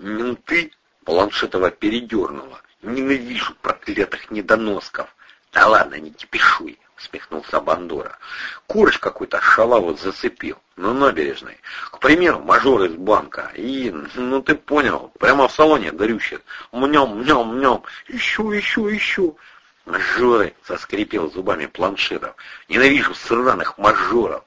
Менты Планшетова передернула. Ненавижу проклятых недоносков. Да ладно, не кипишуй, усмехнулся Бандора. Курыч какой-то шалаву зацепил на набережной. К примеру, мажор из банка. И, ну ты понял, прямо в салоне дрючит. Мнем, мнем, мнем. Ищу, ищу, ищу. Мажоры, заскрипел зубами планшетов. Ненавижу сраных мажоров.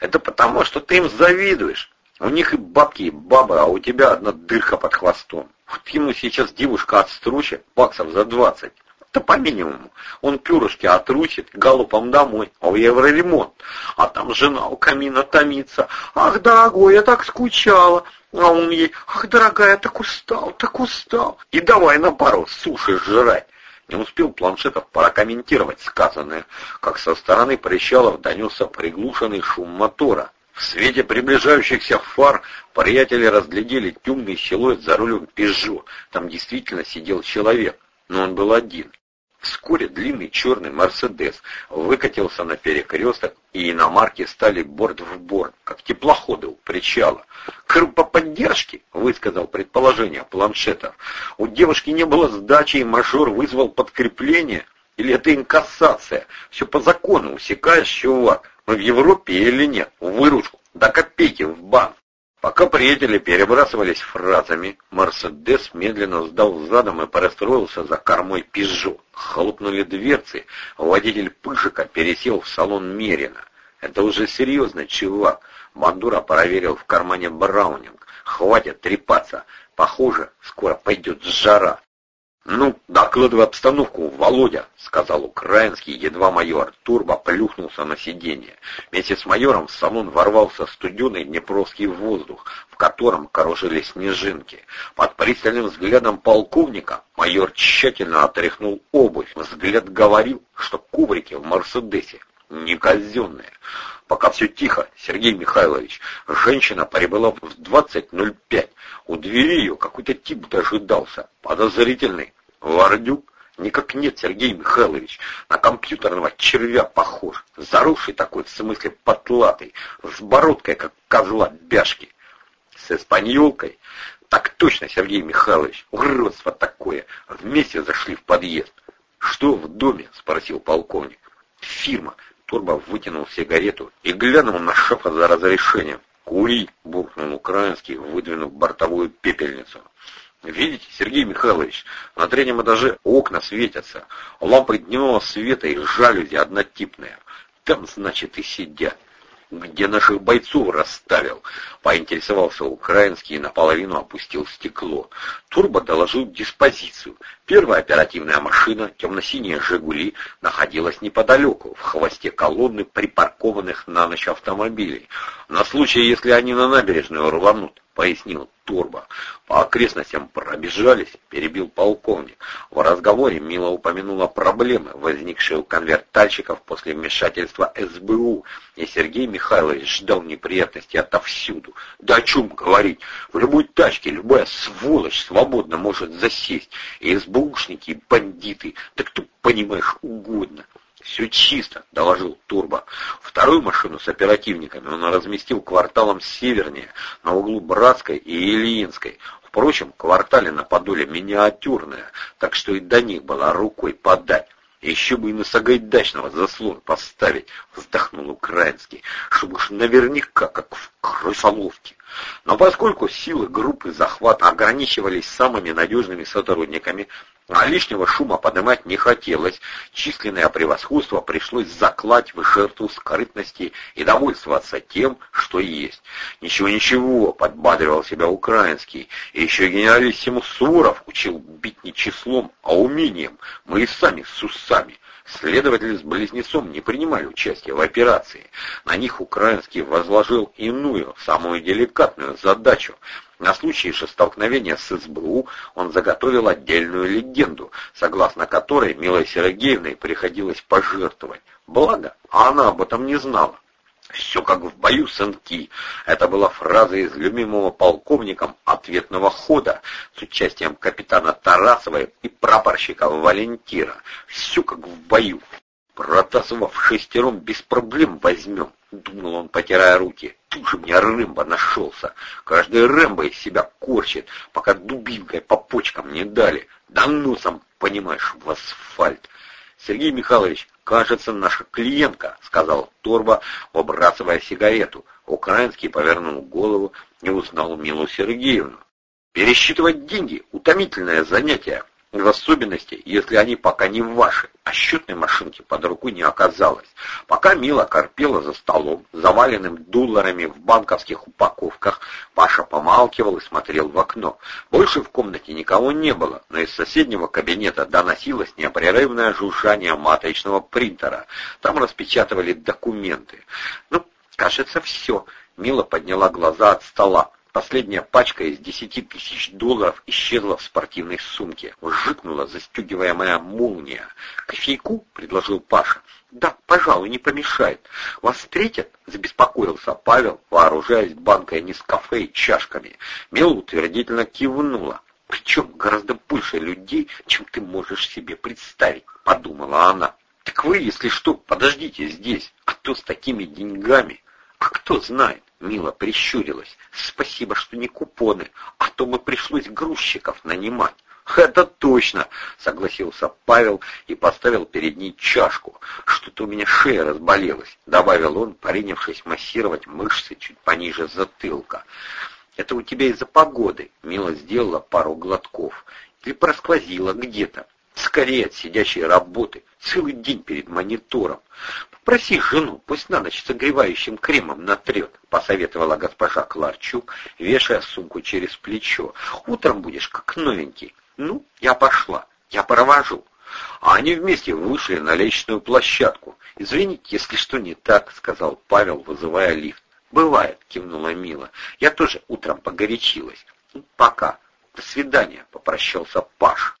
Это потому, что ты им завидуешь. У них и бабки, и бабы, а у тебя одна дырка под хвостом. Вот ему сейчас девушка отстрочит баксов за двадцать. Да по минимуму. Он пюрышки отручит, галопом домой, а у евроремонт. А там жена у камина томится. Ах, дорогой, я так скучала. А он ей, ах, дорогая, так устал, так устал. И давай на пару суши жрать. Не успел Планшетов прокомментировать сказанное, как со стороны Прищалов донесся приглушенный шум мотора. В свете приближающихся фар приятели разглядели темный силуэт за рулем «Пежо». Там действительно сидел человек, но он был один. Вскоре длинный черный «Мерседес» выкатился на перекресток, и иномарки стали борт в борт, как теплоходы у причала. «Группа поддержки», — высказал предположение планшетов. «У девушки не было сдачи, и мажор вызвал подкрепление. Или это инкассация? Все по закону, усекаешь, чувак. Мы в Европе или нет? Выручку. До копейки в банк. Пока приятели перебрасывались фразами, Мерседес медленно сдал задом и перестроился за кормой Пежо. Хлопнули дверцы, водитель Пыжика пересел в салон Мерина. Это уже серьезно, чувак. Бандура проверил в кармане Браунинг. Хватит трепаться. Похоже, скоро пойдет жара. «Ну, докладывай обстановку, Володя», — сказал украинский, едва майор Турбо плюхнулся на сиденье. Вместе с майором в салон ворвался студеный днепровский воздух, в котором корожили снежинки. Под пристальным взглядом полковника майор тщательно отряхнул обувь. Взгляд говорил, что кубрики в «Мерседесе» не казенные. Пока все тихо, Сергей Михайлович. Женщина прибыла в 20.05. У двери ее какой-то тип дожидался. Подозрительный. Вардюк? Никак нет, Сергей Михайлович. На компьютерного червя похож. Заросший такой, в смысле потлатый. С бородкой, как козла бяшки. С эспаньолкой? Так точно, Сергей Михайлович. Уродство такое. Вместе зашли в подъезд. «Что в доме?» — спросил полковник. «Фирма. Турбо вытянул сигарету и глянул на шефа за разрешением. «Кури!» — буркнул украинский, выдвинув бортовую пепельницу. «Видите, Сергей Михайлович, на третьем этаже окна светятся, лампы дневного света и жалюзи однотипные. Там, значит, и сидят где наших бойцов расставил?» — поинтересовался украинский и наполовину опустил стекло. Турбо доложил диспозицию. Первая оперативная машина, темно-синяя «Жигули», находилась неподалеку, в хвосте колонны припаркованных на ночь автомобилей. На случай, если они на набережную рванут, — пояснил Турбо. По окрестностям пробежались, перебил полковник. В разговоре Мила упомянула проблемы, возникшие у конвертальщиков после вмешательства СБУ, и Сергей Михайлович ждал неприятностей отовсюду. Да о чем говорить? В любой тачке любая сволочь свободно может засесть, и СБУшники, и бандиты, да кто, понимаешь, угодно. «Все чисто», — доложил Турбо. Вторую машину с оперативниками он разместил кварталом севернее, на углу Братской и Ильинской. Впрочем, квартале на Подоле миниатюрная, так что и до них была рукой подать. Еще бы и на Сагайдачного заслон поставить, вздохнул украинский, чтобы уж наверняка, как в крысоловке. Но поскольку силы группы захвата ограничивались самыми надежными сотрудниками, а лишнего шума поднимать не хотелось, численное превосходство пришлось заклать в жертву скрытности и довольствоваться тем, что есть. «Ничего-ничего», — подбадривал себя украинский, и еще генералиссимус Суворов учил бить не числом, а умением, мы и сами с усами. Следователи с близнецом не принимали участия в операции. На них украинский возложил иную, самую деликатную задачу. На случай же столкновения с СБУ он заготовил отдельную легенду, согласно которой Милой Сергеевной приходилось пожертвовать. Благо, а она об этом не знала. «Все как в бою, сынки!» Это была фраза из любимого полковником ответного хода с участием капитана Тарасова и прапорщика Валентира. «Все как в бою!» Протасова в шестером без проблем возьмем, думал он, потирая руки. Тут же мне Рэмбо нашелся. Каждый Рэмбо из себя корчит, пока дубинкой по почкам не дали. Да носом, понимаешь, в асфальт. Сергей Михайлович, кажется, наша клиентка, сказал Торба, выбрасывая сигарету. Украинский повернул голову и узнал Милу Сергеевну. Пересчитывать деньги — утомительное занятие, в особенности, если они пока не ваши, а счетной машинки под рукой не оказалось. Пока Мила корпела за столом, заваленным долларами в банковских упаковках, Паша помалкивал и смотрел в окно. Больше в комнате никого не было, но из соседнего кабинета доносилось непрерывное жужжание матричного принтера. Там распечатывали документы. Ну, кажется, все. Мила подняла глаза от стола. Последняя пачка из десяти тысяч долларов исчезла в спортивной сумке. Вжикнула застегиваемая молния. «Кофейку?» — предложил Паша. «Да, пожалуй, не помешает. Вас встретят?» — забеспокоился Павел, вооружаясь банкой Нескафе и чашками. Мела утвердительно кивнула. «Причем гораздо больше людей, чем ты можешь себе представить», — подумала она. «Так вы, если что, подождите здесь, а то с такими деньгами...» «А кто знает?» — Мила прищурилась. «Спасибо, что не купоны, а то бы пришлось грузчиков нанимать». «Это точно!» — согласился Павел и поставил перед ней чашку. «Что-то у меня шея разболелась», — добавил он, принявшись массировать мышцы чуть пониже затылка. «Это у тебя из-за погоды», — Мила сделала пару глотков. «Или просквозила где-то. Скорее от сидящей работы, целый день перед монитором. Проси жену, пусть на ночь согревающим кремом натрет, посоветовала госпожа Кларчук, вешая сумку через плечо. Утром будешь как новенький. Ну, я пошла, я провожу. А они вместе вышли на лестничную площадку. «Извините, если что не так», — сказал Павел, вызывая лифт. «Бывает», — кивнула Мила. «Я тоже утром погорячилась». «Пока. До свидания», — попрощался Паш.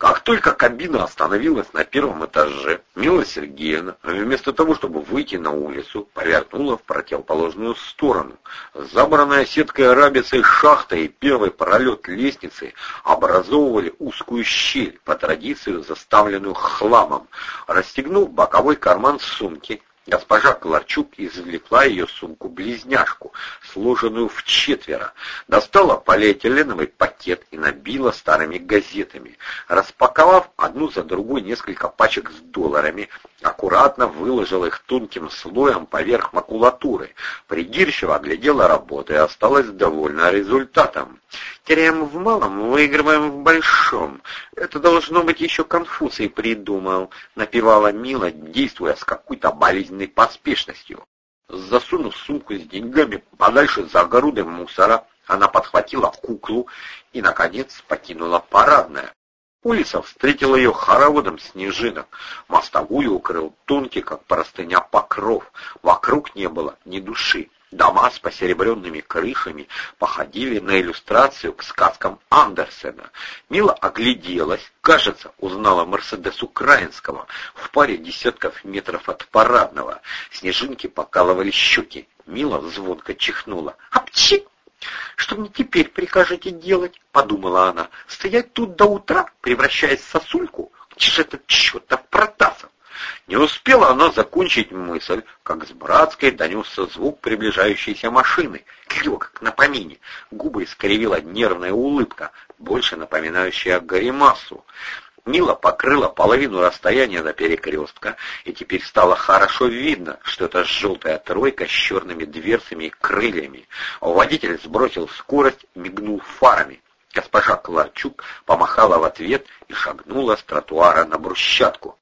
Как только кабина остановилась на первом этаже, Мила Сергеевна, вместо того, чтобы выйти на улицу, повернула в противоположную сторону. Забранная сеткой арабицей шахта и первый пролет лестницы образовывали узкую щель, по традиции заставленную хламом. Расстегнув боковой карман сумки, Госпожа Кларчук извлекла ее сумку-близняшку, сложенную в четверо, достала полиэтиленовый пакет и набила старыми газетами. Распаковав одну за другой несколько пачек с долларами, аккуратно выложила их тонким слоем поверх макулатуры. Придирчиво оглядела работу и осталась довольна результатом. Теряем в малом, выигрываем в большом. Это должно быть еще Конфуций придумал, напевала Мила, действуя с какой-то болезненной поспешностью. Засунув сумку с деньгами подальше за огородом мусора, она подхватила куклу и, наконец, покинула парадное. Улица встретила ее хороводом снежинок. Мостовую укрыл тонкий, как простыня, покров. Вокруг не было ни души. Дома с посеребренными крышами походили на иллюстрацию к сказкам Андерсена. Мила огляделась, кажется, узнала Мерседес Украинского в паре десятков метров от парадного. Снежинки покалывали щеки. Мила звонко чихнула. «Апчи!» «Что мне теперь прикажете делать?» — подумала она. «Стоять тут до утра, превращаясь в сосульку? Где же этот чертов Протасов?» Не успела она закончить мысль, как с братской донесся звук приближающейся машины. Клё, как на помине. Губы искривила нервная улыбка, больше напоминающая гримасу. Мила покрыла половину расстояния до перекрестка, и теперь стало хорошо видно, что это желтая тройка с черными дверцами и крыльями. Водитель сбросил скорость, мигнул фарами. Госпожа Кларчук помахала в ответ и шагнула с тротуара на брусчатку.